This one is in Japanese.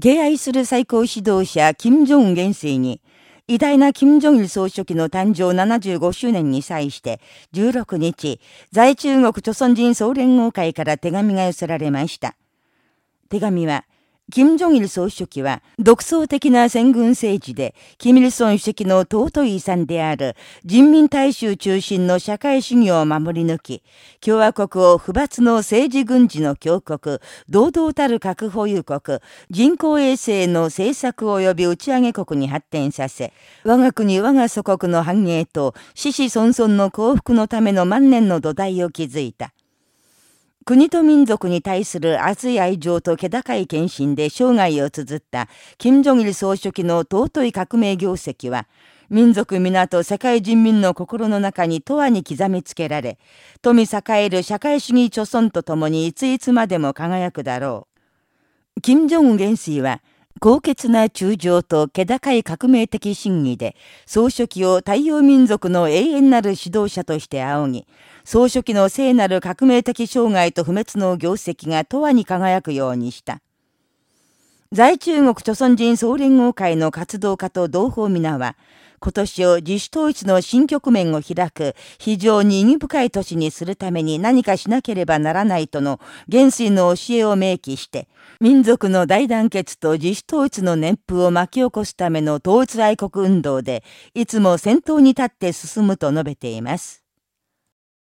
敬愛する最高指導者、金正恩元帥に、偉大な金正日総書記の誕生75周年に際して、16日、在中国朝鮮人総連合会から手紙が寄せられました。手紙は、金正日総書記は、独創的な戦軍政治で、金日成主席の尊い遺産である、人民大衆中心の社会主義を守り抜き、共和国を不罰の政治軍事の強国、堂々たる核保有国、人工衛星の政策及び打ち上げ国に発展させ、我が国我が祖国の繁栄と、死死孫孫の幸福のための万年の土台を築いた。国と民族に対する熱い愛情と気高い献身で生涯を綴った金正日総書記の尊い革命業績は、民族皆と世界人民の心の中に永遠に刻みつけられ、富栄える社会主義貯村とともにいついつまでも輝くだろう。金正恩元帥は、高潔な中情と気高い革命的真偽で、総書記を太陽民族の永遠なる指導者として仰ぎ、総書記の聖なる革命的障害と不滅の業績が永遠に輝くようにした。在中国朝鮮人総連合会の活動家と同胞皆は、今年を自主統一の新局面を開く非常に意義深い年にするために何かしなければならないとの元帥の教えを明記して、民族の大団結と自主統一の年風を巻き起こすための統一愛国運動で、いつも先頭に立って進むと述べています。